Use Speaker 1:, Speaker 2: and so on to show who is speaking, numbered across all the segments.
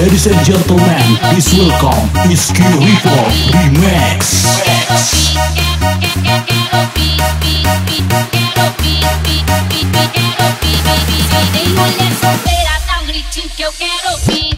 Speaker 1: Ladies and gentlemen, please welcome Iskyu Reform Remix.
Speaker 2: Eu quero ouvir.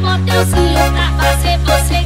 Speaker 2: potencial pra fazer você